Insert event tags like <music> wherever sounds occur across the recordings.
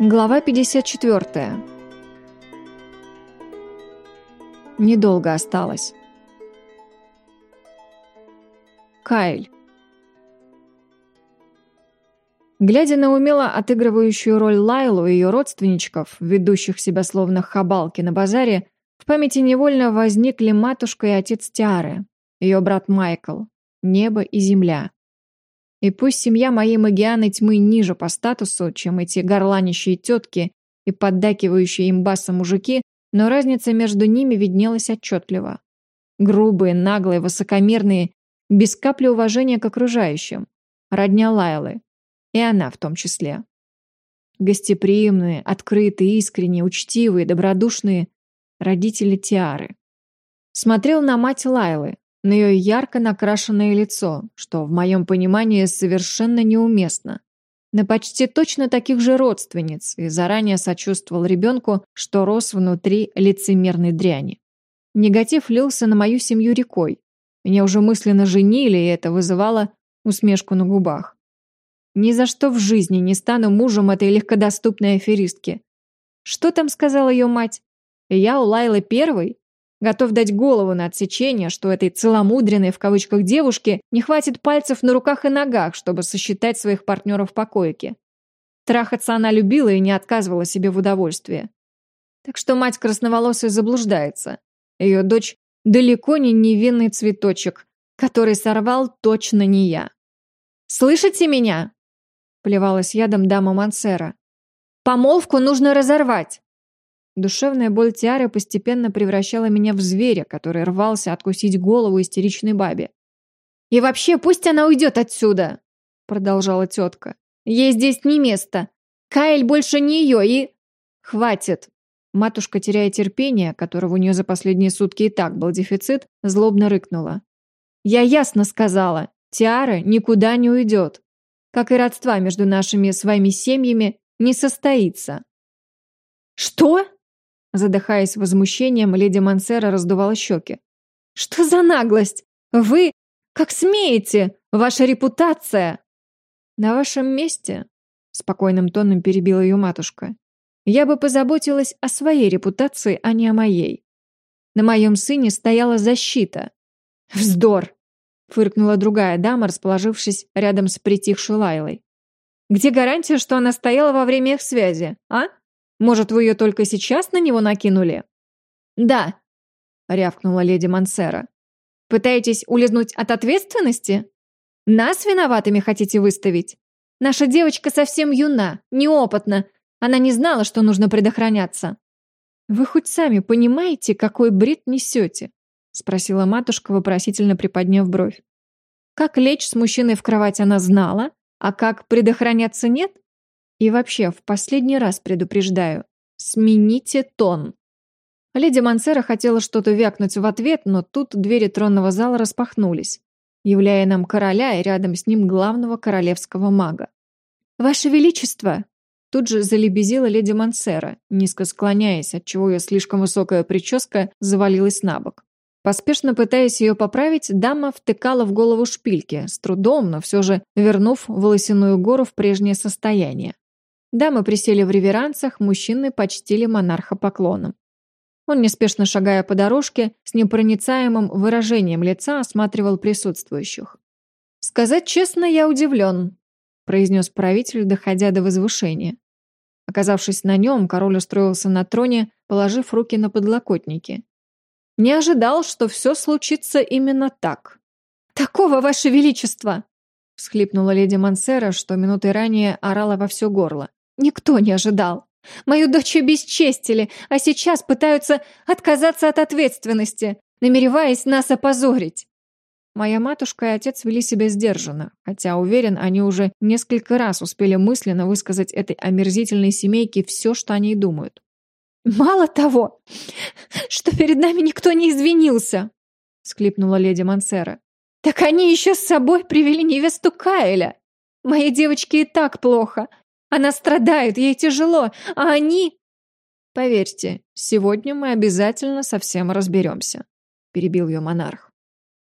Глава 54. Недолго осталось. Кайль. Глядя на умело отыгрывающую роль Лайлу и ее родственничков, ведущих себя словно хабалки на базаре, в памяти невольно возникли матушка и отец Тиары, ее брат Майкл, небо и земля. И пусть семья моей Магианы тьмы ниже по статусу, чем эти горланищие тетки и поддакивающие им басом мужики, но разница между ними виднелась отчетливо. Грубые, наглые, высокомерные, без капли уважения к окружающим. Родня Лайлы. И она в том числе. Гостеприимные, открытые, искренние, учтивые, добродушные родители Тиары. Смотрел на мать Лайлы, на ее ярко накрашенное лицо, что в моем понимании совершенно неуместно. На почти точно таких же родственниц и заранее сочувствовал ребенку, что рос внутри лицемерной дряни. Негатив лился на мою семью рекой. Меня уже мысленно женили, и это вызывало усмешку на губах. Ни за что в жизни не стану мужем этой легкодоступной аферистки. Что там сказала ее мать? Я у Лайлы первый? Готов дать голову на отсечение, что этой целомудренной в кавычках девушке не хватит пальцев на руках и ногах, чтобы сосчитать своих партнеров по койке. Трахаться она любила и не отказывала себе в удовольствии. Так что мать красноволосой заблуждается. Ее дочь далеко не невинный цветочек, который сорвал точно не я. «Слышите меня?» – плевалась ядом дама Мансера. «Помолвку нужно разорвать!» Душевная боль Тиары постепенно превращала меня в зверя, который рвался откусить голову истеричной бабе. «И вообще, пусть она уйдет отсюда!» Продолжала тетка. «Ей здесь не место. Каэль больше не ее и...» «Хватит!» Матушка, теряя терпение, которого у нее за последние сутки и так был дефицит, злобно рыкнула. «Я ясно сказала, Тиара никуда не уйдет. Как и родства между нашими своими семьями не состоится». «Что?» Задыхаясь возмущением, леди Мансера раздувала щеки. «Что за наглость? Вы... Как смеете? Ваша репутация!» «На вашем месте», — спокойным тоном перебила ее матушка, «я бы позаботилась о своей репутации, а не о моей. На моем сыне стояла защита». «Вздор!» — фыркнула другая дама, расположившись рядом с притихшей Лайлой. «Где гарантия, что она стояла во время их связи, а?» Может, вы ее только сейчас на него накинули?» «Да», — рявкнула леди Мансера. «Пытаетесь улизнуть от ответственности? Нас виноватыми хотите выставить? Наша девочка совсем юна, неопытна. Она не знала, что нужно предохраняться». «Вы хоть сами понимаете, какой бред несете?» — спросила матушка, вопросительно приподняв бровь. «Как лечь с мужчиной в кровать она знала, а как предохраняться нет? И вообще, в последний раз предупреждаю, смените тон. Леди Мансера хотела что-то вякнуть в ответ, но тут двери тронного зала распахнулись, являя нам короля и рядом с ним главного королевского мага. «Ваше Величество!» Тут же залебезила леди Мансера, низко склоняясь, отчего ее слишком высокая прическа завалилась на бок. Поспешно пытаясь ее поправить, дама втыкала в голову шпильки, с трудом, но все же вернув волосяную гору в прежнее состояние. Дамы присели в реверансах, мужчины почтили монарха поклоном. Он, неспешно шагая по дорожке, с непроницаемым выражением лица осматривал присутствующих. «Сказать честно, я удивлен», – произнес правитель, доходя до возвышения. Оказавшись на нем, король устроился на троне, положив руки на подлокотники. «Не ожидал, что все случится именно так». «Такого, ваше величество!» – всхлипнула леди Мансера, что минуты ранее орала во все горло. Никто не ожидал. Мою дочь обесчестили, а сейчас пытаются отказаться от ответственности, намереваясь нас опозорить. Моя матушка и отец вели себя сдержанно, хотя, уверен, они уже несколько раз успели мысленно высказать этой омерзительной семейке все, что они думают. «Мало того, что перед нами никто не извинился!» — склипнула леди Мансера. «Так они еще с собой привели невесту Каэля! Моей девочке и так плохо, она страдает, ей тяжело, а они...» «Поверьте, сегодня мы обязательно со всем разберемся», — перебил ее монарх.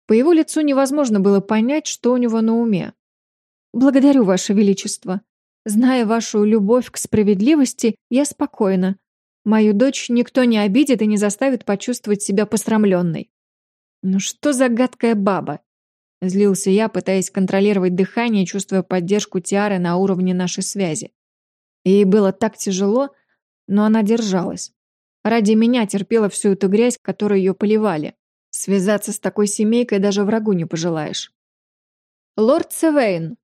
По его лицу невозможно было понять, что у него на уме. «Благодарю, Ваше Величество», Зная вашу любовь к справедливости, я спокойна. Мою дочь никто не обидит и не заставит почувствовать себя посрамленной. Ну что за гадкая баба? Злился я, пытаясь контролировать дыхание, чувствуя поддержку Тиары на уровне нашей связи. Ей было так тяжело, но она держалась. Ради меня терпела всю эту грязь, которой ее поливали. Связаться с такой семейкой даже врагу не пожелаешь. «Лорд Севейн!»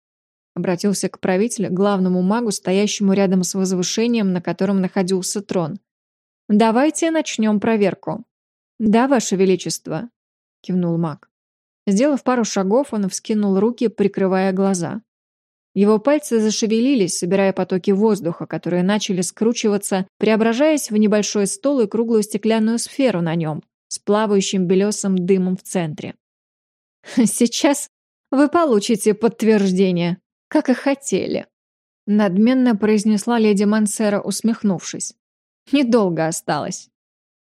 обратился к правителю, главному магу, стоящему рядом с возвышением, на котором находился трон. «Давайте начнем проверку». «Да, Ваше Величество», — кивнул маг. Сделав пару шагов, он вскинул руки, прикрывая глаза. Его пальцы зашевелились, собирая потоки воздуха, которые начали скручиваться, преображаясь в небольшой стол и круглую стеклянную сферу на нем, с плавающим белесым дымом в центре. <laughs> «Сейчас вы получите подтверждение, как и хотели», надменно произнесла леди Мансера, усмехнувшись. «Недолго осталось».